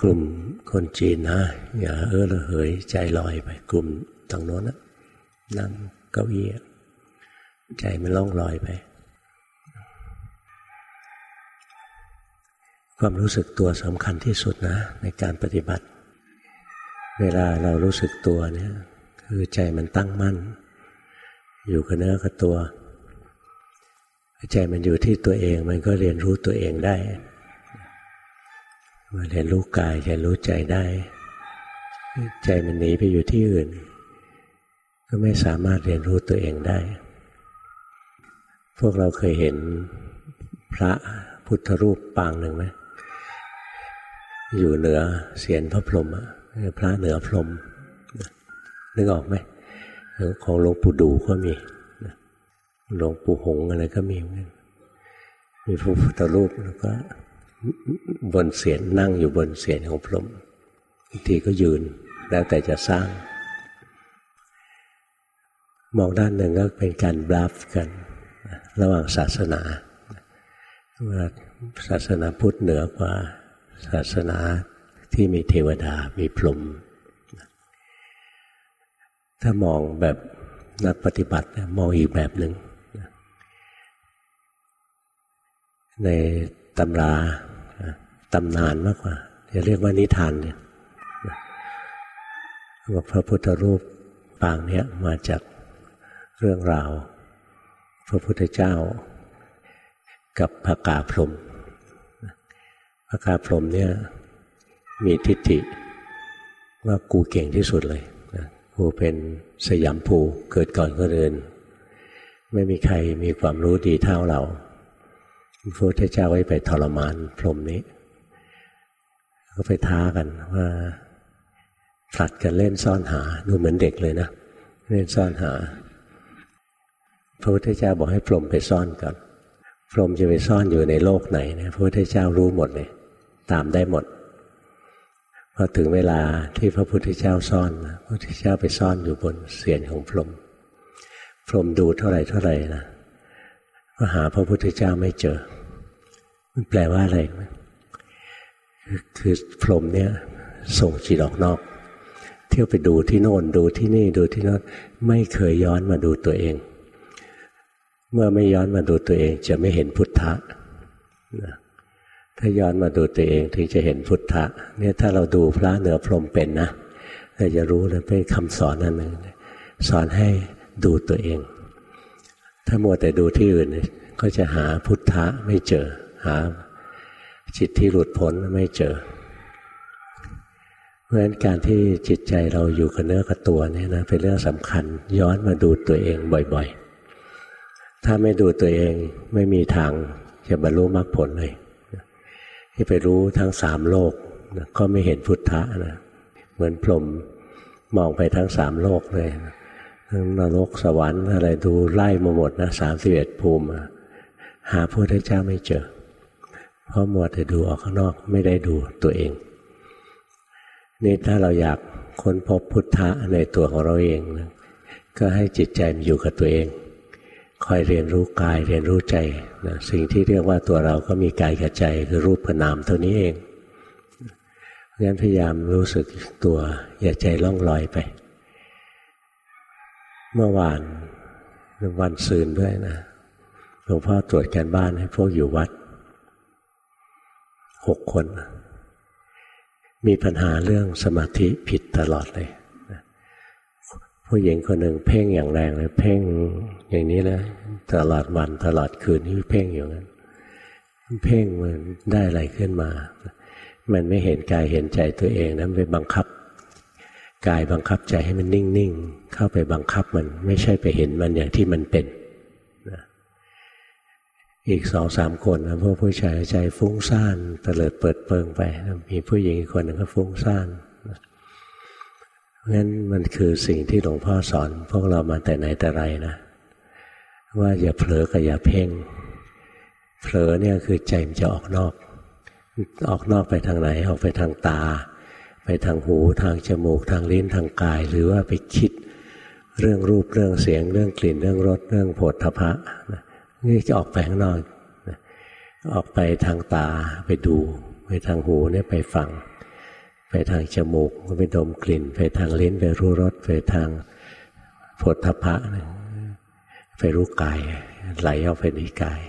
กลุ่มคนจีนนะอย่าเออระเหยใจลอยไปกลุ่มทางโน้นนะนั่งเก้าอี้ใจมันล่องลอยไป ความรู้สึกตัวสำคัญที่สุดนะ ในการปฏิบัติ เวลาเรารู้สึกตัวเนี่ย คือใจมันตั้งมั่น อยู่กับเนื้อกับตัว ใจมันอยู่ที่ตัวเองมันก็เรียนรู้ตัวเองได้ เรียนรู้กายเรียนรู้ใจได้ ใจมันหนีไปอยู่ที่อื่น ก็ไม่สามารถเรียนรู้ตัวเองได้ พวกเราเคยเห็นพระพุทธรูปปางหนึ่งไหมอยู่เหนือเสียนพระพรหมพระเหนือพรหมนึกออกไหมของหลวงปู่ดูก็มีหลวงปู่หงอะไรก็มีมีพระพุทธรูปแล้วก็ บนเสียนนั่งอยู่บนเสียนของพรหมบางทีก็ยืนแล้วแต่จะสร้าง มองด้านหนึ่งก็เป็นการบลัฟกัน ระหว่างศาสนาว่าศาสนาพุทธเหนือกว่าศาสนาที่มีเทวดามีพรหมถ้ามองแบบนักปฏิบัติมองอีกแบบหนึ่งในตำรา ตำนานมากกว่าจะเรียกว่านิทานเนี่ยว่าพระพุทธรูปปางเนี้ยมาจากเรื่องราว พระพุทธเจ้า กับพระกาพรมพระกาพรมเนี่ยมีทิฏฐิว่ากูเก่งที่สุดเลยกูเป็นสยามภูเกิดก่อนก็เดินไม่มีใครมีความรู้ดีเท่าเราพระพุทธเจ้าไว้ไปทรมานพรมนี้ ก็ไปท้ากันว่าผลัดกันเล่นซ่อนหา ดูเหมือนเด็กเลยนะ เล่นซ่อนหา พระพุทธเจ้าบอกให้พรหมไปซ่อนก่อน พรหมจะไปซ่อนอยู่ในโลกไหนนะพระพุทธเจ้ารู้หมดเลย ตามได้หมดพอถึงเวลาที่พระพุทธเจ้าซ่อนพระพุทธเจ้าไปซ่อนอยู่บนเสียนของพรหมพรหมดูเท่าไหร่เท่าไหร่นะก็หาพระพุทธเจ้าไม่เจอ มันแปลว่าอะไรไคือพรหมเนี่ยส่งจิตออกนอก เที่ยวไปดูที่โน่นดูที่นี่ดูที่นั่นไม่เคยย้อนมาดูตัวเอง เมื่อไม่ย้อนมาดูตัวเองจะไม่เห็นพุทธะถ้าย้อนมาดูตัวเองถึงจะเห็นพุทธะเนี่ยถ้าเราดูพระเหนือพรหมเป็นนะเราจะรู้เลยเป็นคำสอนอันหนึ่งสอนให้ดูตัวเอง ถ้ามัวแต่ดูที่อื่นก็จะหาพุทธะไม่เจอหา จิตที่หลุดพ้นไม่เจอ เพราะฉะนั้นการที่จิตใจเราอยู่กับเนื้อกับตัวเนี่ยนะเป็นเรื่องสำคัญ ย้อนมาดูตัวเองบ่อยๆ ถ้าไม่ดูตัวเองไม่มีทางจะบรรลุมรรคผลเลยที่ไปรู้ทั้งสามโลกก็ไม่เห็นพุทธะนะเหมือนพรมมองไปทั้งสามโลกเลยทั้งนรกสวรรค์อะไรดูไล่มาหมดนะสามสิบเอ็ดภูมิ หาพระพุทธเจ้าไม่เจอ เพราะมัวแต่ดูออกข้างนอกไม่ได้ดูตัวเอง นี่ถ้าเราอยากค้นพบพุทธะในตัวของเราเองนะก็ให้จิตใจมันอยู่กับตัวเองคอยเรียนรู้กายเรียนรู้ใจนะสิ่งที่เรียกว่าตัวเราก็มีกายกับใจคือรูปกับนามเท่านี้เองงั้นพยายามรู้สึกตัว อย่าใจล่องลอยไป เมื่อวานวันซืนด้วยนะหลวงพ่อตรวจการบ้านให้พวกอยู่วัด หกคน มีปัญหาเรื่องสมาธิผิดตลอดเลยผู้หญิงคนหนึ่งเพ่งอย่างแรงเลยเพ่งอย่างนี้นะตลอดวันตลอดคืนที่เพ่งอยู่นั้นเพ่งมันได้อะไรขึ้นมา มันไม่เห็นกายเห็นใจตัวเองนะไปบังคับกายบังคับใจให้มันนิ่งๆเข้าไปบังคับมันไม่ใช่ไปเห็นมันอย่างที่มันเป็น อีกสองสามคนนะพวกผู้ชายใจฟุ้งซ่านเตลิดเปิดเปิงไป มีผู้หญิงอีกคนหนึ่งก็ฟุ้งซ่านเพราะฉะนั้นมันคือสิ่งที่หลวงพ่อสอน พวกเรามาแต่ไหนแต่ไรนะ ว่าอย่าเผลอกับอย่าเพ่งเผลอเนี่ยคือใจมันจะออกนอก ออกนอกไปทางไหนออกไปทางตา ไปทางหูทางจมูก ทางลิ้นทางกาย หรือว่าไปคิดเรื่องรูปเรื่องเสียง เรื่องกลิ่นเรื่องรสเรื่องโผฏฐพะนะ นี่จะออกไปข้างนอกออกไปทางตาไปดู ไปทางหูเนี่ยไปฟัง ไปทางจมูกไปดมกลิ่น ไปทางลิ้นไปรู้รสไปทางผลทพะไปรู้กายไหลออกไปในกาย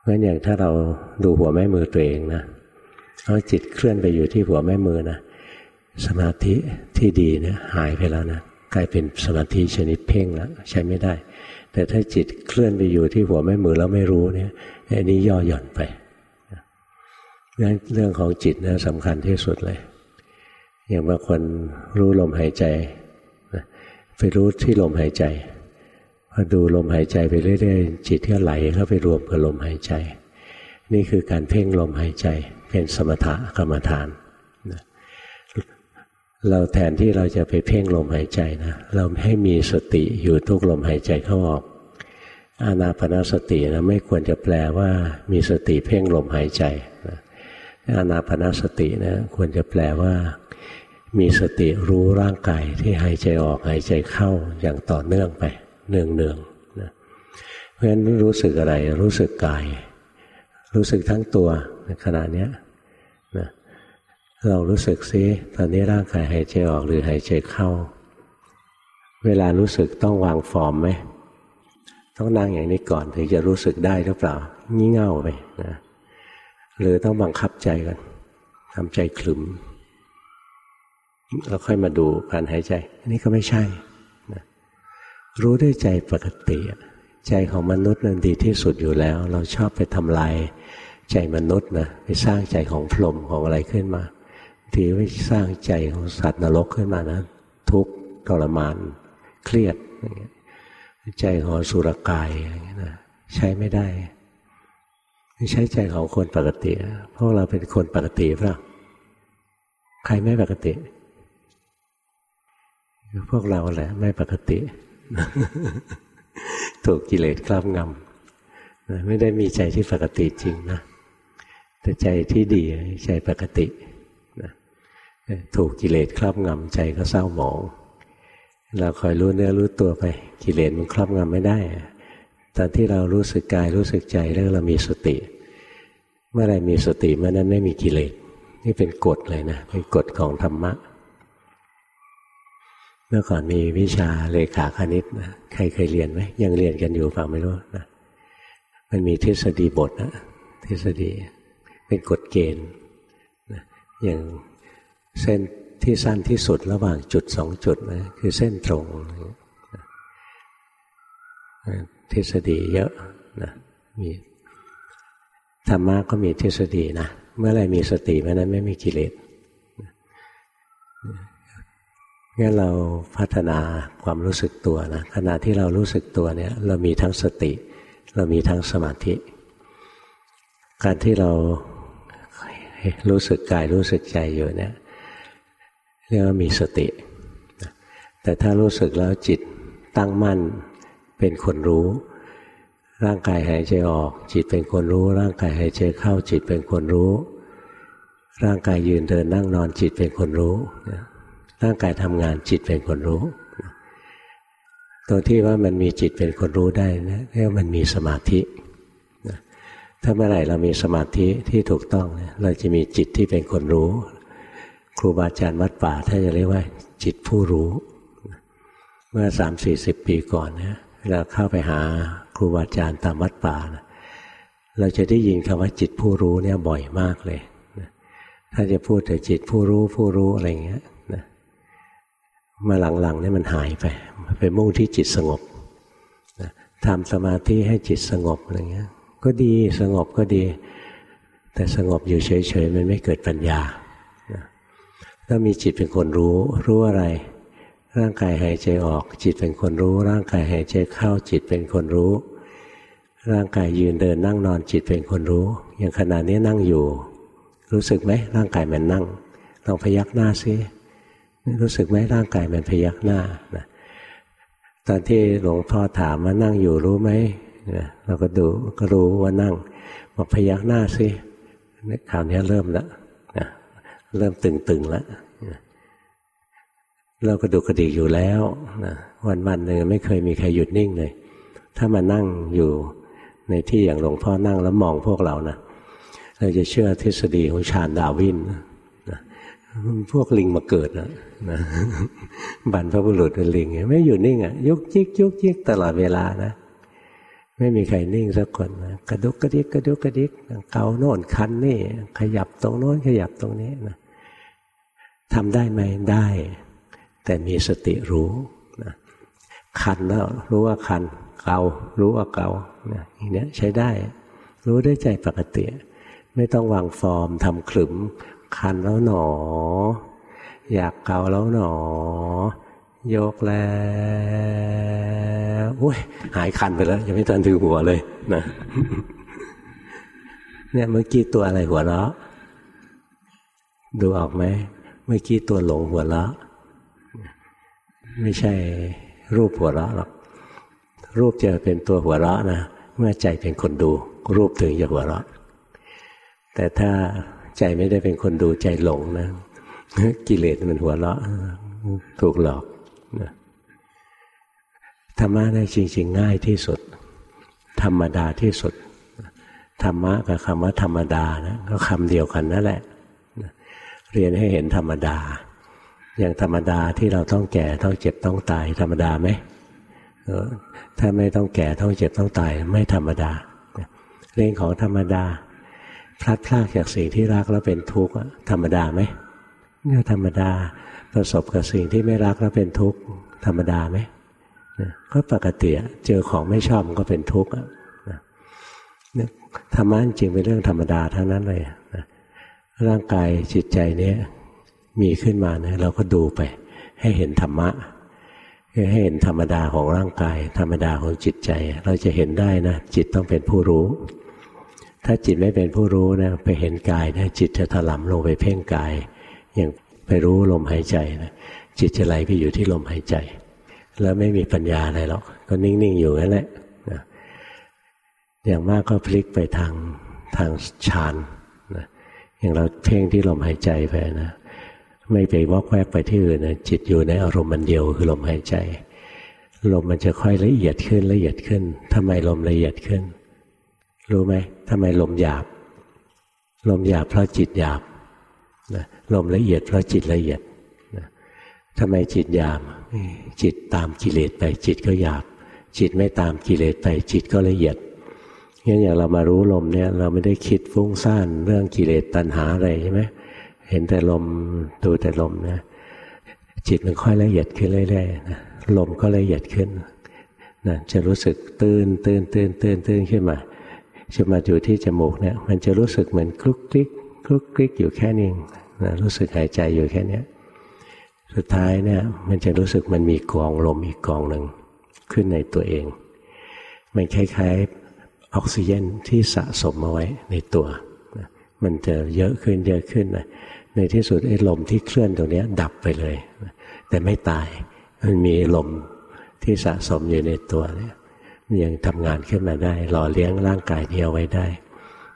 เพราะอย่างถ้าเราดูหัวแม่มือตัวเองนะเอาจิตเคลื่อนไปอยู่ที่หัวแม่มือนะสมาธิที่ดีเนี่ยหายไปแล้วนะกลายเป็นสมาธิชนิดเพ่งแล้วใช้ไม่ได้ แต่ถ้าจิตเคลื่อนไปอยู่ที่หัวแม่มือแล้วไม่รู้เนี่ยอันนี้ย่อหย่อนไปงั้นเรื่องของจิตนะสำคัญที่สุดเลย อย่างบางคนรู้ลมหายใจไปรู้ที่ลมหายใจพอดูลมหายใจไปเรื่อยๆจิตก็ไหลเข้าไปรวมกับลมหายใจ นี่คือการเพ่งลมหายใจเป็นสมถะกรรมฐาน เราแทนที่เราจะไปเพ่งลมหายใจนะ เราให้มีสติอยู่ทุกลมหายใจเข้าออก อานาปนาสตินะไม่ควรจะแปลว่ามีสติเพ่งลมหายใจอานาปนาสตินะควรจะแปลว่า มีสติรู้ร่างกายที่หายใจออกหายใจเข้าอย่างต่อเนื่องไปเนืองเนืองนะเพราะฉะนั้นรู้สึกอะไรรู้สึกกาย รู้สึกทั้งตัวในขณะนี้ เรารู้สึกซิตอนนี้ร่างกายหายใจออกหรือหายใจเข้า เวลารู้สึกต้องวางฟอร์มไหมต้องนั่งอย่างนี้ก่อนถึงจะรู้สึกได้หรือเปล่างี่เง่าไปนะหรือต้องบังคับใจกันทำใจขลุ่มแล้วค่อยมาดูการหายใจ อันนี้ก็ไม่ใช่นะรู้ด้วยใจปกติ ใจของมนุษย์นั้นดีที่สุดอยู่แล้ว เราชอบไปทำลายใจมนุษย์นะไปสร้างใจของพรหมของอะไรขึ้นมา ทีไปสร้างใจของสัตว์นรกขึ้นมานะ ทุกข์ทรมาน เครียดใจของสุรกายอย่างเงี้ยนะใช้ไม่ได้ใช้ใจของคนปกติพวกเราเป็นคนปกติเปล่าใครไม่ปกติ พวกเราแหละ ไม่ปกติ ถูกกิเลสครอบงำไม่ได้มีใจที่ปกติจริงนะ แต่ใจที่ดีใจปกติ ถูกกิเลสครอบงำใจก็เศร้าหมอง เราคอยรู้เนื้อรู้ตัวไป กิเลสมันครอบงำไม่ได้ตอนที่เรารู้สึกกายรู้สึกใจแล้วเรามีสติ เมื่อไรมีสติเมื่อนั้นไม่มีกิเลสนี่เป็นกฎเลยนะเป็นกฎของธรรมะ เมื่อก่อนมีวิชาเลขาคณิตนะใครเคยเรียนไหมยังเรียนกันอยู่ฟังไม่รู้นะมันมีทฤษฎีบทนะทฤษฎีเป็นกฎเกณฑ์นะอย่าง เส้นที่สั้นที่สุดระหว่างจุดสองจุดนะคือเส้นตรงทฤษฎีเยอะนะมีธรรมะก็มีทฤษฎีนะเมื่อไรมีสติเมื่อนั้นไม่มีกิเลสงั้นเราพัฒนาความรู้สึกตัวนะขณะที่เรารู้สึกตัวเนี่ย เรามีทั้งสติ เรามีทั้งสมาธิ การที่เรารู้สึกกายรู้สึกใจอยู่เนี่ย เรียกว่ามีสติ แต่ถ้ารู้สึกแล้วจิตตั้งมั่นเป็นคนรู้ ร่างกายหายใจออก จิตเป็นคนรู้ ร่างกายหายใจเข้าจิตเป็นคนรู้ ร่างกายยืนเดินนั่งนอนจิตเป็นคนรู้ร่างกายทำงานจิตเป็นคนรู้ตัวที่ว่ามันมีจิตเป็นคนรู้ได้นะเรียกมันมีสมาธิถ้าเมื่อไหร่เรามีสมาธิที่ถูกต้องเราจะมีจิตที่เป็นคนรู้ ครูบาอาจารย์วัดป่าท่านจะเรียกว่า จิตผู้รู้ เมื่อสามสี่สิบปีก่อนเนี่ยเราเข้าไปหาครูบาอาจารย์ตามวัดป่านะเราจะได้ยินคำว่าจิตผู้รู้เนี่ยบ่อยมากเลยถ้าจะพูดแต่จิตผู้รู้ผู้รู้อะไรเงี้ยนะมาหลังๆนี่มันหายไป ไปมุ่งที่จิตสงบนะทำสมาธิให้จิตสงบอะไรเงี้ย ก็ดีสงบก็ดี แต่สงบอยู่เฉยๆมันไม่เกิดปัญญา ถ้ามีจิตเป็นคนรู้ รู้อะไร ร่างกายหายใจออก จิตเป็นคนรู้ ร่างกายหายใจเข้าจิตเป็นคนรู้ ร่างกายยืนเดินนั่งนอนจิตเป็นคนรู้ อย่างขณะนี้นั่งอยู่ รู้สึกไหมร่างกายมันนั่งลองพยักหน้าซิรู้สึกไหมร่างกายมันพยักหน้านะตอนที่หลวงพ่อถามว่านั่งอยู่รู้ไหมเราก็ดูก็รู้ว่านั่งบอกพยักหน้าซิคราวนี้เริ่มแล้ว เริ่มตึงๆแล้วเรากระดูกกระดิกอยู่แล้วนะวันวันหนึ่งไม่เคยมีใครหยุดนิ่งเลย ถ้ามานั่งอยู่ในที่อย่างหลวงพ่อนั่งแล้วมองพวกเรานะเราจะเชื่อทฤษฎีของชาญดาวินนะพวกลิงมาเกิดนะนะบันพบุรุษเป็นลิง ไม่อยู่นิ่งอะยุกยิกยุกยิกตลอดเวลานะ ไม่มีใครนิ่งสักคนนะกระดุกกระดิกกระดุกกระดิกเกาโน่นคันนี่ ขยับตรงโน้นขยับตรงนี้นะ ทำได้ไหมได้ แต่มีสติรู้นะคันแล้วรู้ว่าคัน เการู้ว่าเกานะอย่างนี้ใช้ได้ รู้ด้วยใจปกติ ไม่ต้องวางฟอร์มทำขลึมคันแล้วหนอ อยากเกาแล้วหนอ ยกแล้วโอ้ยหายคันไปแล้ว ยังไม่ทันถึงหัวเลยนะเนี่ยเมื่อกี้ตัวอะไรหัวเราะดูออกไหม เมื่อกี้ตัวหลงหัวเราะไม่ใช่รูปหัวเราะหรอกรูปจะเป็นตัวหัวเราะนะเมื่อใจเป็นคนดู รูปถึงจะหัวเราะ แต่ถ้าใจไม่ได้เป็นคนดูใจหลงนะกิเลสมันหัวเราะ ถูกหลอกนะธรรมะได้จริง ๆ ง่ายที่สุด ธรรมดาที่สุด ธรรมะกับคำว่าธรรมดานะก็คำเดียวกันนั่นแหละ เรียนให้เห็นธรรมดา อย่างธรรมดาที่เราต้องแก่ต้องเจ็บต้องตาย ธรรมดาไหมถ้าไม่ต้องแก่ต้องเจ็บต้องตาย ไม่ธรรมดาเรื่องของธรรมดา พลัดพรากจากสิ่งที่รักแล้วเป็นทุกข์ธรรมดาไหมเนี่ยธรรมดาประสบกับสิ่งที่ไม่รักแล้วเป็นทุกข์ธรรมดาไหมก็ปกติเจอของไม่ชอบก็เป็นทุกข์ธรรมะจริงเป็นเรื่องธรรมดาทั้งนั้นเลย ร่างกายจิตใจนี้มีขึ้นมาเนี่ยเราก็ดูไป ให้เห็นธรรมะให้เห็นธรรมดาของร่างกาย ธรรมดาของจิตใจ เราจะเห็นได้นะจิตต้องเป็นผู้รู้ ถ้าจิตไม่เป็นผู้รู้นะไปเห็นกายนะจิตจะถลำลงไปเพ่งกาย อย่างไปรู้ลมหายใจนะจิตจะไหลไปอยู่ที่ลมหายใจ แล้วไม่มีปัญญาอะไรหรอกก็นิ่งๆอยู่นั่นแหละนะอย่างมากก็พลิกไปทางทางฌาน อย่างเราเพ่งที่ลมหายใจไปนะไม่ไปวอกแวกไปที่อื่นนะจิตอยู่ในอารมณ์มันเดียวคือลมหายใจ ลมมันจะค่อยละเอียดขึ้นละเอียดขึ้นทำไมลมละเอียดขึ้น รู้ไหมทำไมลมหยาบ ลมหยาบเพราะจิตหยาบนะลมละเอียดเพราะจิตละเอียดนะทำไมจิตหยาบ จิตตามกิเลสไปจิตก็หยาบ จิตไม่ตามกิเลสไปจิตก็ละเอียด งั้นอย่างเรามารู้ลมเนี่ยเราไม่ได้คิดฟุ้งซ่านเรื่องกิเลสตัณหาอะไรใช่ไหมเห็นแต่ลมดูแต่ลมนะจิตมันค่อยละเอียดขึ้นเรื่อยๆนะลมก็ละเอียดขึ้นนะจะรู้สึกตื่นตื่นตื่นตื่นตื่นขึ้นมาจะมาอยู่ที่จมูกเนี่ยมันจะรู้สึกเหมือนคลุกคลิกคลุกคลิกอยู่แค่นี้นะรู้สึกหายใจอยู่แค่นี้สุดท้ายเนี่ยมันจะรู้สึกมันมีกองลมอีกกองหนึ่งขึ้นในตัวเอง มันคล้ายๆ ออกซิเจนที่สะสมเอาไว้ในตัว มันจะเยอะขึ้นเยอะขึ้นนะในที่สุดไอ้ลมที่เคลื่อนตรงนี้ดับไปเลย แต่ไม่ตาย มันมีลมที่สะสมอยู่ในตัวเนี่ยมันยังทำงานขึ้นมาได้ หล่อเลี้ยงร่างกายนี้เอาไว้ได้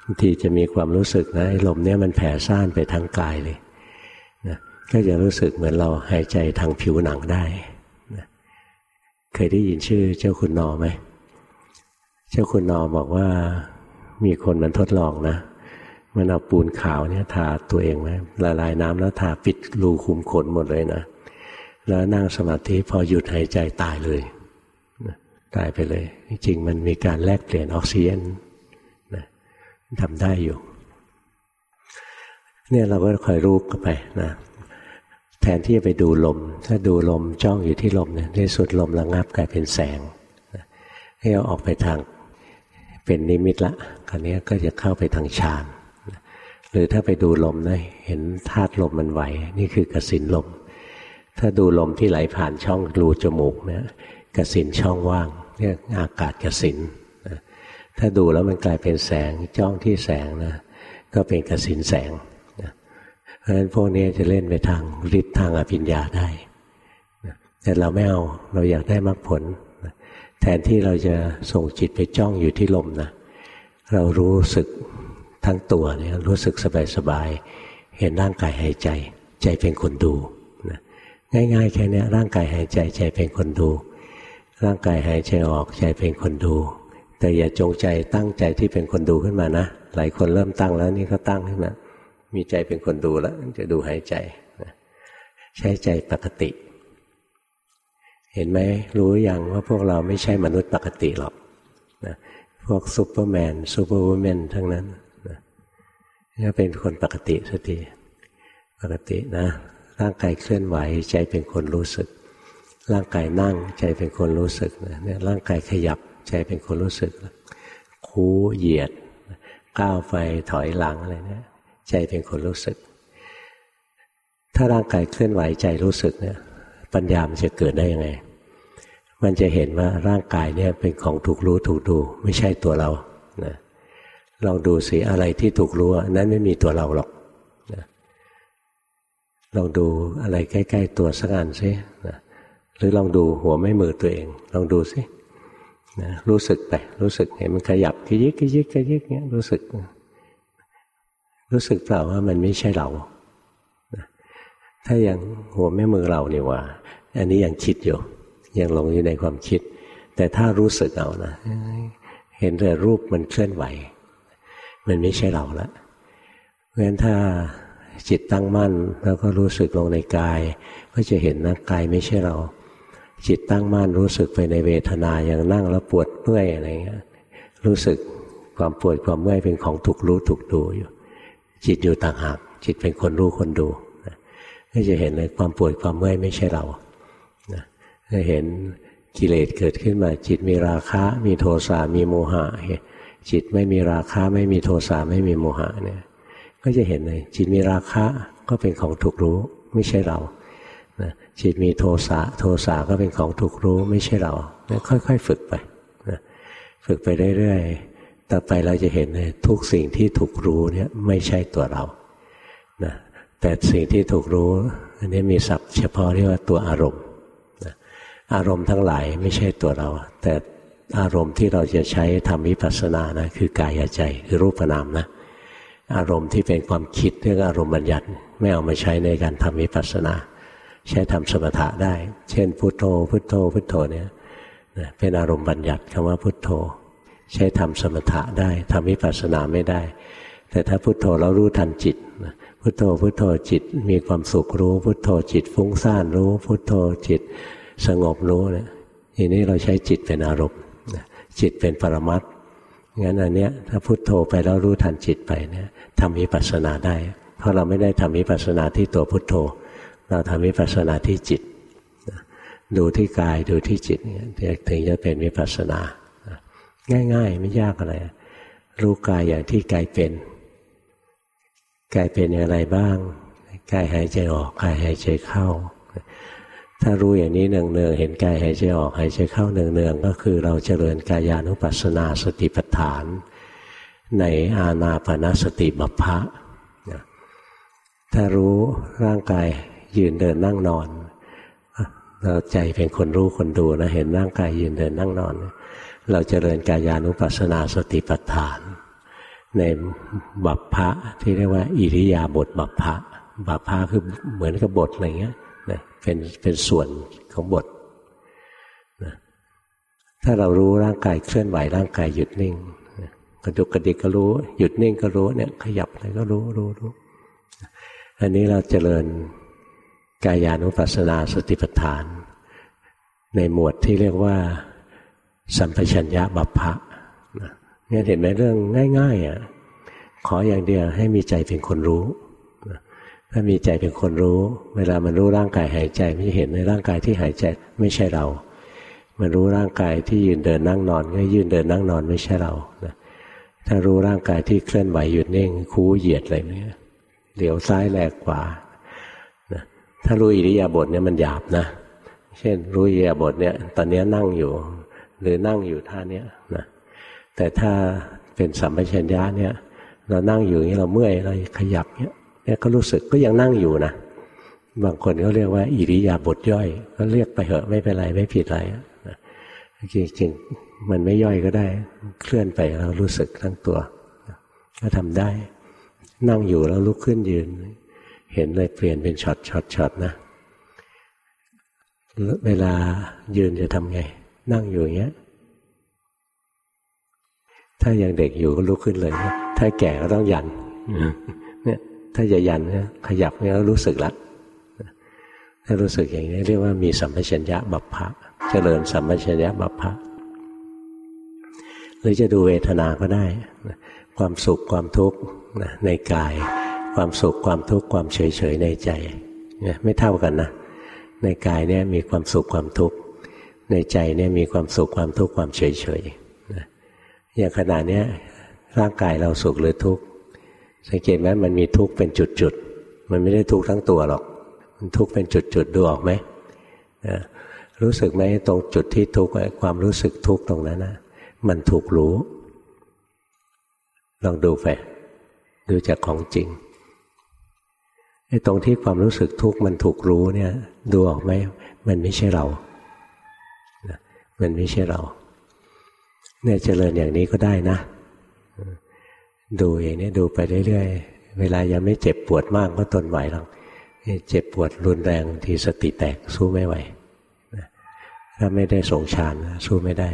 บางทีจะมีความรู้สึกนะไอ้ลมเนี่ยมันแผ่ซ่านไปทั้งกายเลยนะก็จะรู้สึกเหมือนเราหายใจทางผิวหนังได้นะเคยได้ยินชื่อเจ้าคุณนอไหม เจ้าคุณนอบอกว่ามีคนมันทดลองนะ มันเอาปูนขาวเนี่ยทาตัวเองไว้ละลายน้ำแล้วทาปิดรูคุมขนหมดเลยนะ แล้วนั่งสมาธิพอหยุดหายใจตายเลยตายไปเลย จริงมันมีการแลกเปลี่ยนออกซิเจนนะทำได้อยู่ เนี่ยเราก็คอยรู้กันไปนะแทนที่จะไปดูลม ถ้าดูลมจ้องอยู่ที่ลมเนี่ยในสุดลมระงับกลายเป็นแสงให้เอาออกไปทาง เป็นนิมิตละคราวนี้ก็จะเข้าไปทางฌานหรือถ้าไปดูลมนะเห็นธาตุลมมันไหว นี่คือกสินลม ถ้าดูลมที่ไหลผ่านช่องรูจมูกเนี่ยกสินช่องว่างเรียกอากาศกสินถ้าดูแล้วมันกลายเป็นแสงจ้องที่แสงนะก็เป็นกสินแสงเพราะฉะนั้นพวกนี้จะเล่นไปทางฤทธิ์ทางอภิญญาได้แต่เราไม่เอาเราอยากได้มรรคผล แทนที่เราจะส่งจิตไปจ้องอยู่ที่ลมนะเรารู้สึกทั้งตัวเนี่ยรู้สึกสบายๆเห็นร่างกายหายใจ ใจเป็นคนดูนะง่ายๆแค่นี้ร่างกายหายใจใจเป็นคนดู ร่างกายหายใจออกใจเป็นคนดู แต่อย่าจงใจตั้งใจที่เป็นคนดูขึ้นมานะ หลายคนเริ่มตั้งแล้วนี่ก็ตั้งขึ้นมามีใจเป็นคนดูแล้วจะดูหายใจ ใช้ใจปกติ เห็นไหมรู้อย่างว่าพวกเราไม่ใช่มนุษย์ปกติหรอกนะพวก superman superwoman ทั้งนั้นนะนี่เป็นคนปกติสติปกตินะ ร่างกายเคลื่อนไหวใจเป็นคนรู้สึก ร่างกายนั่งใจเป็นคนรู้สึกเนี่ยร่างกายขยับใจเป็นคนรู้สึกคู้เหยียดก้าวไปถอยหลังอะไรเนี่ยใจเป็นคนรู้สึก ถ้าร่างกายเคลื่อนไหวใจรู้สึกเนี่ย ปัญญามันจะเกิดได้ยังไง มันจะเห็นว่าร่างกายเนี่ยเป็นของถูกรู้ถูกดู ไม่ใช่ตัวเรานะลองดูสิอะไรที่ถูกรู้นั้นไม่มีตัวเราหรอกนะลองดูอะไรใกล้ๆตัวสักอันสินะหรือลองดูหัวไม่มือตัวเอง ลองดูสินะรู้สึกไปรู้สึกเห็นมันขยับขยิกขยิกขยิกเนี้ยรู้สึก รู้สึกเปล่าว่ามันไม่ใช่เรา ถ้ายังหัวไม่มือเราเนี่ยว่า อันนี้ยังคิดอยู่ ยังหลงอยู่ในความคิด แต่ถ้ารู้สึกเอานะ เห็นแต่รูปมันเคลื่อนไหว มันไม่ใช่เราละเพราะฉะนั้นถ้าจิตตั้งมั่นแล้วก็รู้สึกลงในกาย ก็จะเห็นนะกายไม่ใช่เรา จิตตั้งมั่นรู้สึกไปในเวทนาอย่างนั่งแล้วปวดเมื่อยอะไรเงี้ยรู้สึกความปวดความเมื่อยเป็นของถูกรู้ถูกดูอยู่ จิตอยู่ต่างหากจิตเป็นคนรู้คนดู ก็จะเห็นเลยความปวดความเมื่อยไม่ใช่เราจะเห็นกิเลสเกิดขึ้นมาจิตมีราคะ มีโทสะมีโมหะ จิตไม่มีราคะไม่มีโทสะไม่มีโมหะเนี่ยก็จะเห็นเลยจิตมีราคะก็เป็นของถูกรู้ไม่ใช่เรานะจิตมีโทสะโทสะก็เป็นของถูกรู้ไม่ใช่เราค่อย ๆ ฝึกไปนะฝึกไปเรื่อยๆต่อไปเราจะเห็นเลยทุกสิ่งที่ถูกรู้เนี่ยไม่ใช่ตัวเรา แต่สิ่งที่ถูกรู้ อันนี้มีศัพท์เฉพาะเรียกว่าตัวอารมณ์อารมณ์ทั้งหลายไม่ใช่ตัวเรา แต่อารมณ์ที่เราจะใช้ทำวิปัสสนานะคือกายใจคือรูปนามนะอารมณ์ที่เป็นความคิดเรียกอารมณ์บัญญัติไม่เอามาใช้ในการทำวิปัสสนา ใช้ทำสมถะได้ เช่น พุทโธ พุทโธ พุทโธเนี่ยเป็นอารมณ์บัญญัติคำว่าพุทโธ ใช้ทำสมถะได้ทำวิปัสสนาไม่ได้ แต่ถ้าพุทโธแล้วรู้ทันจิต พุทโธพุทโธจิตมีความสุขรู้ พุทโธจิตฟุ้งซ่านรู้ พุทโธจิตสงบรู้เนี่ยทีนี้เราใช้จิตเป็นอารมณ์จิตเป็นปรมัตงั้นอันเนี้ยถ้าพุโทโธไปแล้วรู้ทันจิตไปเนี่ยทำวิปัสสนาได้ เพราะเราไม่ได้ทำวิปัสสนาที่ตัวพุทโธ เราทำวิปัสสนาที่จิต ดูที่กายดูที่จิตเนี่ยถึงจะเป็นวิปัสสนา ง่าย ๆ ไม่ยากอะไร รู้กายอย่างที่กายเป็น กายเป็นอย่างไรบ้างกายหายใจออกกายหายใจเข้า ถ้ารู้อย่างนี้เนืองๆเห็นกายหายใจออกหายใจเข้าเนืองๆก็คือเราเจริญกายานุปัสสนาสติปัฏฐาน ในอาณาปณสติบัพพะถ้ารู้ร่างกายยืนเดินนั่งนอน เราใจเป็นคนรู้คนดูนะเห็นร่างกายยืนเดินนั่งนอน เราเจริญกายานุปัสสนาสติปัฏฐาน ในบัพพะที่เรียกว่า อิริยาบถบัพพะบัพพะคือเหมือนกับบทอะไรเงี้ยนะเป็นเป็นส่วนของบทนะถ้าเรารู้ร่างกายเคลื่อนไหวร่างกายหยุดนิ่งกระดุกกระดิกก็รู้ หยุดนิ่งก็รู้เนี่ยขยับอะไรก็รู้รู้รู้อันนี้เราเจริญกายานุปัสสนาสติปัฏฐาน ในหมวดที่เรียกว่า สัมปชัญญะบัพพะ เนี่ยเห็นไหมเรื่องง่าย ๆอะขออย่างเดียวให้มีใจเป็นคนรู้ ถ้ามีใจเป็นคนรู้ เวลามันรู้ร่างกายหายใจไม่เห็นในร่างกายที่หายใจไม่ใช่เรา มันรู้ร่างกายที่ยืนเดินนั่งนอนก็ยืนเดินนั่งนอนไม่ใช่เรานะถ้ารู้ร่างกายที่เคลื่อนไหวหยุดนิ่งคูเหยียดอะไรเนี่ยเหลียวซ้ายแลกขวานะถ้ารู้อิริยาบถเนี่ยมันหยาบนะ เช่นรู้อิริยาบถเนี่ย ตอนนี้นั่งอยู่ หรือนั่งอยู่ท่าเนี้ยนะ แต่ถ้าเป็นสัมปชัญญะเนี่ยเรานั่งอยู่อย่างนี้เราเมื่อยเราขยับเนี่ยเนี่ยก็รู้สึกก็ยังนั่งอยู่นะบางคนเขาเรียกว่าอิริยาบถย่อย ก็เรียกไปเหอะไม่เป็นไรไม่ผิดอะไรจริงมันไม่ย่อยก็ได้ เคลื่อนไปเรารู้สึกทั้งตัวก็ทำได้ นั่งอยู่แล้วลุกขึ้นยืน เห็นเลยเปลี่ยนเป็นช็อตช็อตช็อตนะเวลายืนจะทำไง นั่งอยู่อย่างเงี้ย ถ้ายังเด็กอยู่ก็ลุกขึ้นเลย ถ้าแก่ก็ต้องยันเนี่ยถ้าจะยันเนี่ยขยับเนี่ยรู้สึกละถ้ารู้สึกอย่างนี้เรียกว่ามีสัมปชัญญะบัพพะเจริญสัมปชัญญะบัพพะหรือจะดูเวทนาก็ได้ ความสุขความทุกข์ในกาย ความสุขความทุกข์ความเฉยเฉยในใจไม่เท่ากันนะในกายเนี่ยมีความสุขความทุกข์ในใจเนี่ยมีความสุขความทุกข์ความเฉยเฉย อย่างขณะนี้ร่างกายเราสุขหรือทุกข์สังเกตไหมมันมีทุกข์เป็นจุดๆมันไม่ได้ทุกข์ทั้งตัวหรอก มันทุกข์เป็นจุดๆดูออกไหมรู้สึกไหมตรงจุดที่ทุกข์ความรู้สึกทุกข์ตรงนั้นนะมันถูกรู้ ลองดูไปดูจากของจริงไอ้ตรงที่ความรู้สึกทุกข์มันถูกรู้เนี่ย ดูออกไหมมันไม่ใช่เรา มันไม่ใช่เรา เนี่ยเจริญอย่างนี้ก็ได้นะ ดูอย่างนี้ดูไปเรื่อยๆ เวลายังไม่เจ็บปวดมากก็ทนไหวหรอกเจ็บปวดรุนแรงทีสติแตกสู้ไม่ไหวถ้าไม่ได้ส่งฌานสู้ไม่ได้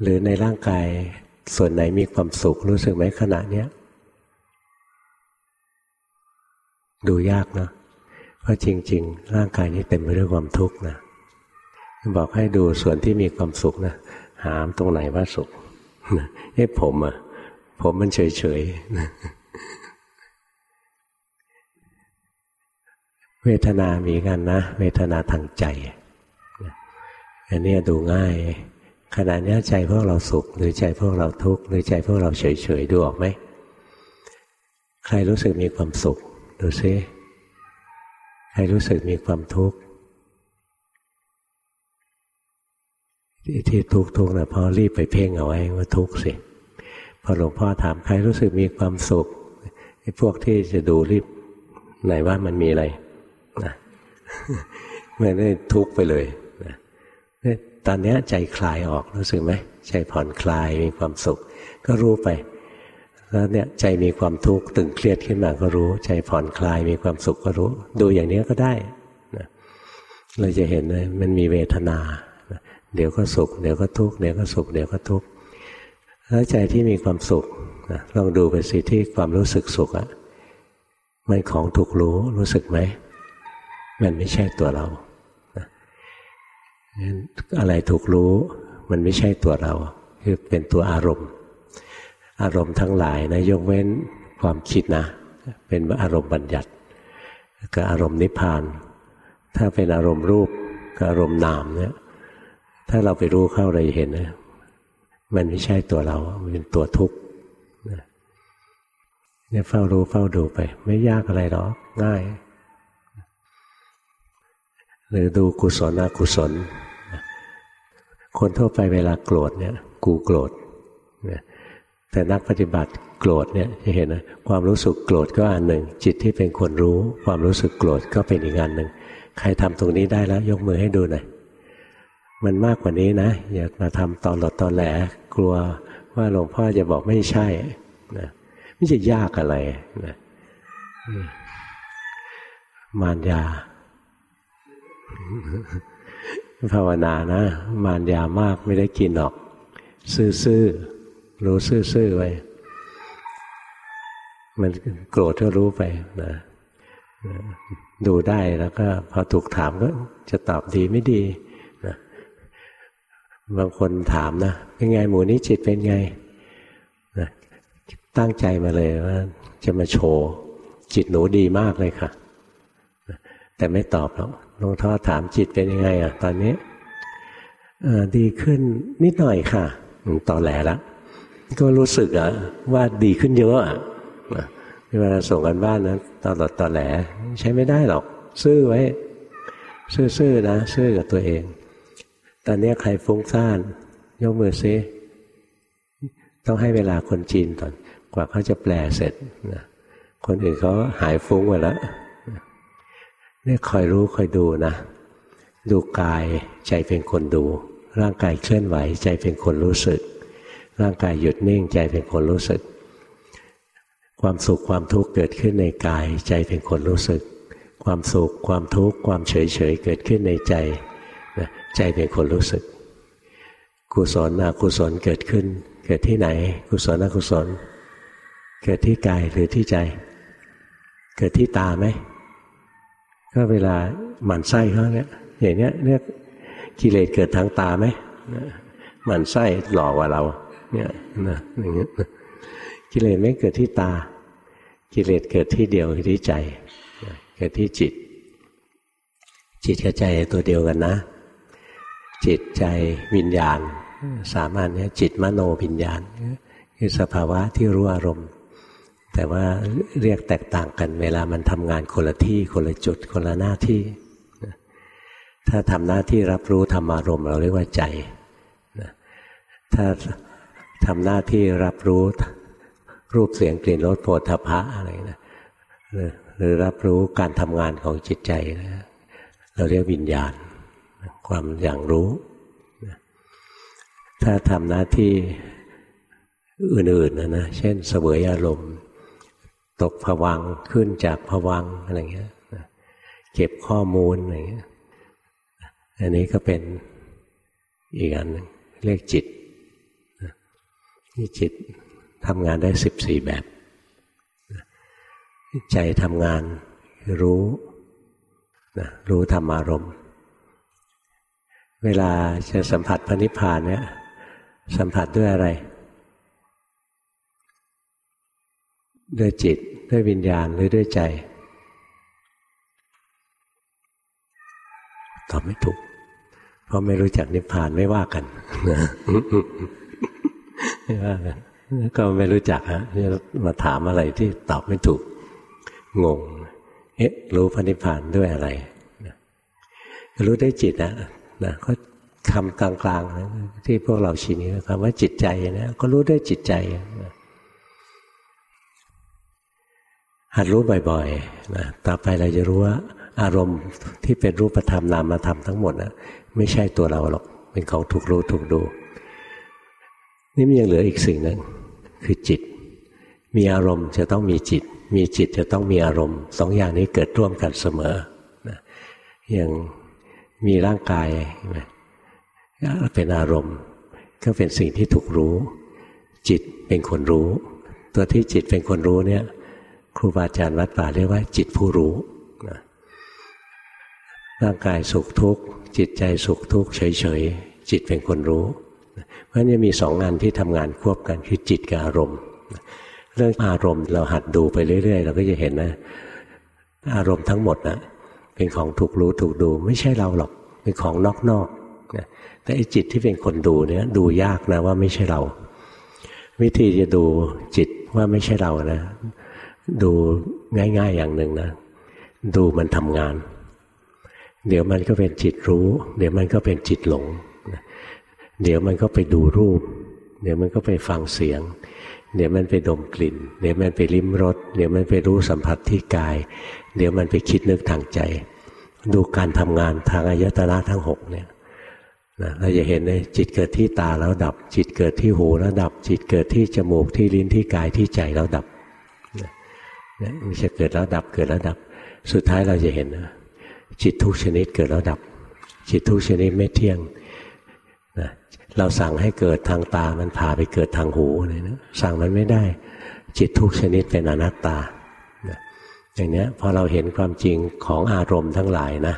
หรือในร่างกายส่วนไหนมีความสุขรู้สึกไหมขณะเนี้ยดูยากนะเพราะจริง ๆ ร่างกายนี้เต็มไปด้วยความทุกข์นะ บอกให้ดูส่วนที่มีความสุขนะหามตรงไหนว่าสุขเอ้ผมอะผมมันเฉยๆ เวทนามีกันนะ เวทนาทางใจ อันนี้ดูง่าย ขณะนี้ใจพวกเราสุข หรือใจพวกเราทุกข์หรือใจพวกเราเฉยๆ ดูออกไหม ใครรู้สึกมีความสุข ดูซิ ใครรู้สึกมีความทุกข์ ที่ทุกข์ทุกนะพอรีบไปเพ่งเอาไว้ว่าทุกข์สิพอหลวงพ่อถามใครรู้สึกมีความสุขไอ้พวกที่จะดูรีบไหนว่ามันมีอะไรนะไม่ได้ทุกข์ไปเลยนะตอนนี้ใจคลายออกรู้สึกไหมใจผ่อนคลายมีความสุข ก็รู้ไป แล้วเนี่ยใจมีความทุกข์ตึงเครียดขึ้นมาก็รู้ ใจผ่อนคลายมีความสุขก็รู้ ดูอย่างนี้ก็ได้นะเราจะเห็นเลยมันมีเวทนา เดี๋ยวก็สุข เดี๋ยวก็ทุกข์ เดี๋ยวก็สุข เดี๋ยวก็ทุกข์แล้วใจที่มีความสุขนะลองดูไปสิที่ความรู้สึกสุขอะมันของถูกรู้รู้สึกไหม มันไม่ใช่ตัวเราอะไรถูกรู้ มันไม่ใช่ตัวเรา คือเป็นตัวอารมณ์ อารมณ์ทั้งหลายนะยกเว้นความคิดนะ เป็นอารมณ์บัญญัติกับอารมณ์นิพพาน ถ้าเป็นอารมณ์รูปกับอารมณ์นามเนี่ย ถ้าเราไปรู้เข้าเราจะเห็นนะ มันไม่ใช่ตัวเรา มันเป็นตัวทุกข์เนี่ยเฝ้ารู้เฝ้าดูไป ไม่ยากอะไรหรอกง่าย หรือดูกุศลอกุศล คนทั่วไปเวลาโกรธเนี่ย กูโกรธแต่นักปฏิบัติโกรธเนี่ยจะเห็นนะความรู้สึกโกรธก็อันหนึ่ง จิตที่เป็นคนรู้ ความรู้สึกโกรธก็เป็นอีกอันหนึ่ง ใครทำตรงนี้ได้แล้ว ยกมือให้ดูหน่อย มันมากกว่านี้นะ อย่ามาทำตอนหลดตอนแหลกลัวว่าหลวงพ่อจะบอกไม่ใช่นะไม่จะยากอะไรนะมารยา ภาวนานะ มารยามากไม่ได้กินหรอก ซื่อๆรู้ซื่อๆไว้มันโกรธก็รู้ไปนะดูได้แล้วก็พอถูกถามก็จะตอบดีไม่ดี บางคนถามนะเป็นไงหมูนี้จิตเป็นไงนะตั้งใจมาเลยว่า จะมาโชว์จิตหนูดีมากเลยค่ะ แต่ไม่ตอบแล้วหลวงพ่อถามจิตเป็นยังไงอะ ตอนนี้ดีขึ้นนิดหน่อยค่ะต่อแหลแล้วก็รู้สึกอะว่าดีขึ้นเยอะอะเวลาส่งกันบ้านนะตลอดตอแหล ใช้ไม่ได้หรอก ซื่อไว้ ซื่อๆนะ ซื่อกับตัวเอง ตอนนี้ใครฟุ้งซ่านยกมือซิต้องให้เวลาคนจีนก่อน กว่าเขาจะแปลเสร็จนะคนอื่นเขาหายฟุ้งไปแล้วนี่คอยรู้คอยดูนะ ดูกายใจเป็นคนดู ร่างกายเคลื่อนไหว ใจเป็นคนรู้สึก ร่างกายหยุดนิ่งใจเป็นคนรู้สึก ความสุขความทุกข์เกิดขึ้นในกาย ใจเป็นคนรู้สึก ความสุขความทุกข์ความเฉยเฉยเกิดขึ้นในใจ ใจเป็นคนรู้สึก กุศลอกุศลเกิดขึ้น เกิดที่ไหน กุศลอกุศล เกิดที่กายหรือที่ใจ เกิดที่ตาไหมก็เวลาหมั่นไส้เขาเนี่ยอย่างเนี้ยเนี่ยกิเลสเกิดทางตาไหมหมั่นไส้หล่อกว่าเรา เนี่ยนะอย่างเงี้ยกิเลสไม่เกิดที่ตา กิเลสเกิดที่เดียวคือที่ใจ เกิดที่จิต จิตกับใจตัวเดียวกันนะ จิตใจวิญญาณ สามอันนี้จิตมโนวิญญาณ คือสภาวะที่รู้อารมณ์ แต่ว่าเรียกแตกต่างกันเวลามันทำงานคนละที่คนละจุดคนละหน้าที่ ถ้าทำหน้าที่รับรู้ธรรมารมณ์เราเรียกว่าใจ ถ้าทำหน้าที่รับรู้รูปเสียงกลิ่นรสโผฏฐพะอะไรนะหรือรับรู้การทำงานของจิตใจนะเราเรียกวิญญาณ ความอย่างรู้ถ้าทำหน้าที่อื่นๆนะนะเช่นเสวยอารมณ์ตกผวังขึ้นจากผวังอะไรเงี้ยเก็บข้อมูลอะไรเงี้ยอันนี้ก็เป็นอีกอันนึงเรียกจิตนี่จิตทำงานได้สิบสี่แบบ ใจทำงานรู้นะรู้ธรรมารมณ์ เวลาจะสัมผัสพระนิพพานเนี่ยสัมผัสด้วยอะไร ด้วยจิตด้วยวิญญาณหรือด้วยใจ ตอบไม่ถูก เพราะไม่รู้จักนิพพานไม่ว่ากันไม่ว่ากันก็ไม่รู้จักฮะมาถามอะไรที่ตอบไม่ถูก งง เอ๊ะ รู้พระนิพพานด้วยอะไร รู้ได้จิตนะ นะก็คำกลางๆนะที่พวกเราชินคำว่าจิตใจนะก็รู้ด้วยจิตใจหัดรู้บ่อยๆนะต่อไปเราจะรู้ว่า อารมณ์ที่เป็นรูปธรรมนามธรรมทั้งหมดนะไม่ใช่ตัวเราหรอก เป็นของถูกรู้ถูกดู นี่มันยังเหลืออีกสิ่งหนึ่งคือจิต มีอารมณ์จะต้องมีจิต มีจิตจะต้องมีอารมณ์สองอย่างนี้เกิดร่วมกันเสมอนะอย่าง มีร่างกายเป็นอารมณ์ ก็เป็นสิ่งที่ถูกรู้ จิตเป็นคนรู้ ตัวที่จิตเป็นคนรู้เนี่ย ครูบาอาจารย์วัดป่าเรียกว่า จิตผู้รู้ร่างกายสุขทุกข์ จิตใจสุขทุกข์เฉยๆ จิตเป็นคนรู้ เพราะนี่มีสองงานที่ทำงานควบกันคือจิตกับอารมณ์เรื่องอารมณ์เราหัดดูไปเรื่อย ๆ เราก็จะเห็นนะ อารมณ์ทั้งหมดนะ เป็นของถูกรู้ถูกดู ไม่ใช่เราหรอก เป็นของนอกๆแต่ไอ้จิตที่เป็นคนดูเนี่ยดูยากนะว่าไม่ใช่เรา วิธีจะดูจิตว่าไม่ใช่เรานะ ดูง่าย ๆอย่างหนึ่งนะ ดูมันทำงาน เดี๋ยวมันก็เป็นจิตรู้ เดี๋ยวมันก็เป็นจิตหลง เดี๋ยวมันก็ไปดูรูป เดี๋ยวมันก็ไปฟังเสียง เดี๋ยวมันไปดมกลิ่น เดี๋ยวมันไปลิ้มรส เดี๋ยวมันไปรู้สัมผัสที่กายเดี๋ยวมันไปคิดนึกทางใจ ดูการทำงานทางอายตนะทั้งหกเนี่ยนะเราจะเห็นเลยจิตเกิดที่ตาแล้วดับ จิตเกิดที่หูแล้วดับ จิตเกิดที่จมูกที่ลิ้นที่กายที่ใจแล้วดับนี่ยมันจะเกิดแล้วดับเกิดแล้วดับ สุดท้ายเราจะเห็นนะจิตทุกชนิดเกิดแล้วดับ จิตทุกชนิดไม่เที่ยงนะเราสั่งให้เกิดทางตามันพาไปเกิดทางหูเลยนะสั่งมันไม่ได้ จิตทุกชนิดเป็นอนัตตา อย่างนี้พอเราเห็นความจริงของอารมณ์ทั้งหลายนะ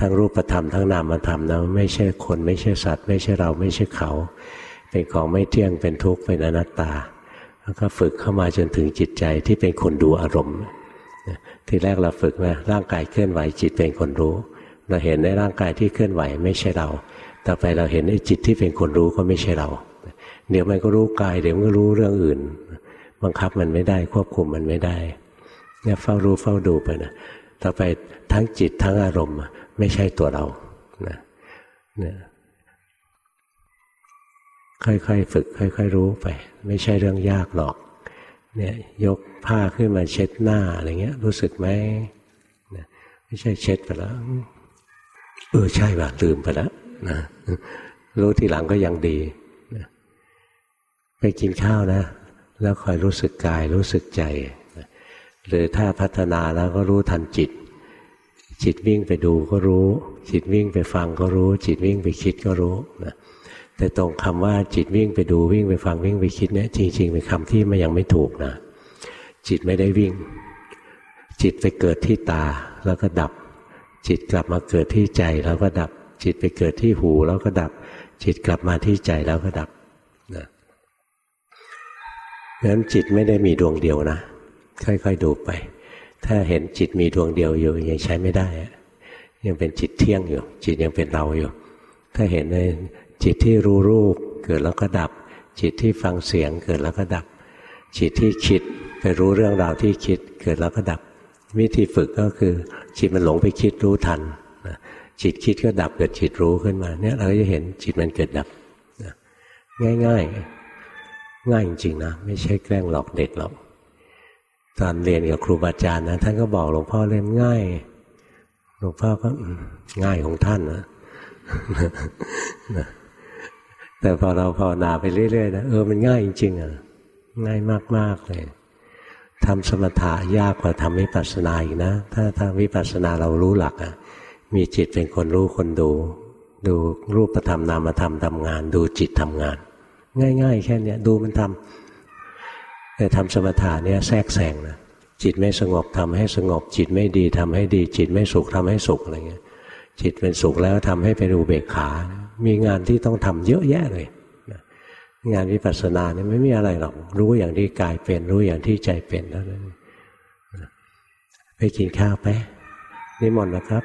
ทั้งรูปธรรมทั้งนามธรรมนะไม่ใช่คนไม่ใช่สัตว์ ไม่ใช่เราไม่ใช่เขา เป็นของไม่เที่ยงเป็นทุกข์เป็นอนัตตา แล้วก็ฝึกเข้ามาจนถึงจิตใจที่เป็นคนดูอารมณ์ทีแรกเราฝึกนะร่างกายเคลื่อนไหวจิตเป็นคนรู้ เราเห็นในร่างกายที่เคลื่อนไหวไม่ใช่เรา ต่อไปเราเห็นไอ้จิตที่เป็นคนรู้ก็ไม่ใช่เรา เดี๋ยวมันก็รู้กายเดี๋ยวมันก็รู้เรื่องอื่น บังคับมันไม่ได้ควบคุมมันไม่ได้ เนี่ยเฝ้ารู้เฝ้าดูไปนะต่อไปทั้งจิตทั้งอารมณ์ ไม่ใช่ตัวเรานะนี่ยค่อยๆฝึก ค่อย ๆ รู้ไป ไม่ใช่เรื่องยากหรอก เนี่ยยกผ้าขึ้นมาเช็ดหน้าอะไรเงี้ย รู้สึกไหมไม่ใช่เช็ดไปแล้วเออใช่ป่ะลืมไปแล้วนะรู้ทีหลังก็ยังดีนะไปกินข้าวนะ แล้วคอยรู้สึกกายรู้สึกใจ หรือถ้าพัฒนาแล้วก็รู้ทันจิต จิตวิ่งไปดูก็รู้ จิตวิ่งไปฟังก็รู้ จิตวิ่งไปคิดก็รู้นะแต่ตรงคำว่าจิตวิ่งไปดูวิ่งไปฟังวิ่งไปคิดเนี่ยจริงๆเป็นคำที่มันยังไม่ถูกนะจิตไม่ได้วิ่ง จิตไปเกิดที่ตาแล้วก็ดับ จิตกลับมาเกิดที่ใจแล้วก็ดับ จิตไปเกิดที่หูแล้วก็ดับ จิตกลับมาที่ใจแล้วก็ดับนะงั้นจิตไม่ได้มีดวงเดียวนะ ค่อยๆดูไป ถ้าเห็นจิตมีดวงเดียวอยู่ยังใช้ไม่ได้ ยังเป็นจิตเที่ยงอยู่ จิตยังเป็นเราอยู่ ถ้าเห็นในจิตที่รู้รูปเกิดแล้วก็ดับ จิตที่ฟังเสียงเกิดแล้วก็ดับ จิตที่คิดไปรู้เรื่องราวที่คิดเกิดแล้วก็ดับ วิธีฝึกก็คือจิตมันหลงไปคิดรู้ทันจิตคิดก็ดับเกิดจิตรู้ขึ้นมาเนี่ยเราจะเห็นจิตมันเกิดดับง่าย ๆ ง่ายจริงๆนะ ไม่ใช่แกล้งหลอกเด็กหรอก ตอนเรียนกับครูบาอาจารย์นะท่านก็บอกหลวงพ่อเล่นง่าย หลวงพ่อก็ง่ายของท่านนะแต่พอเราภาวนาไปเรื่อยๆนะเออมันง่ายจริงๆอะง่ายมากๆเลยทำสมถะยากกว่าทำวิปัสสนาอีกนะ ถ้าถ้าวิปัสสนาเรารู้หลักอะมีจิตเป็นคนรู้คนดู ดูรูปธรรมนามธรรมทำงาน ดูจิตทำงาน ง่าย ๆ แค่นี้ดูมันทำ แต่ทำสมถะเนี่ยแทรกแซงนะจิตไม่สงบทำให้สงบ จิตไม่ดีทำให้ดี จิตไม่สุขทำให้สุขอะไรเงี้ย จิตเป็นสุขแล้วทำให้เป็นอุเบกขา มีงานที่ต้องทำเยอะแยะเลยงานวิปัสสนาเนี่ยไม่มีอะไรหรอกรู้อย่างที่กายเป็น รู้อย่างที่ใจเป็นเท่านั้นไปกินข้าวไปนิมนต์นะครับ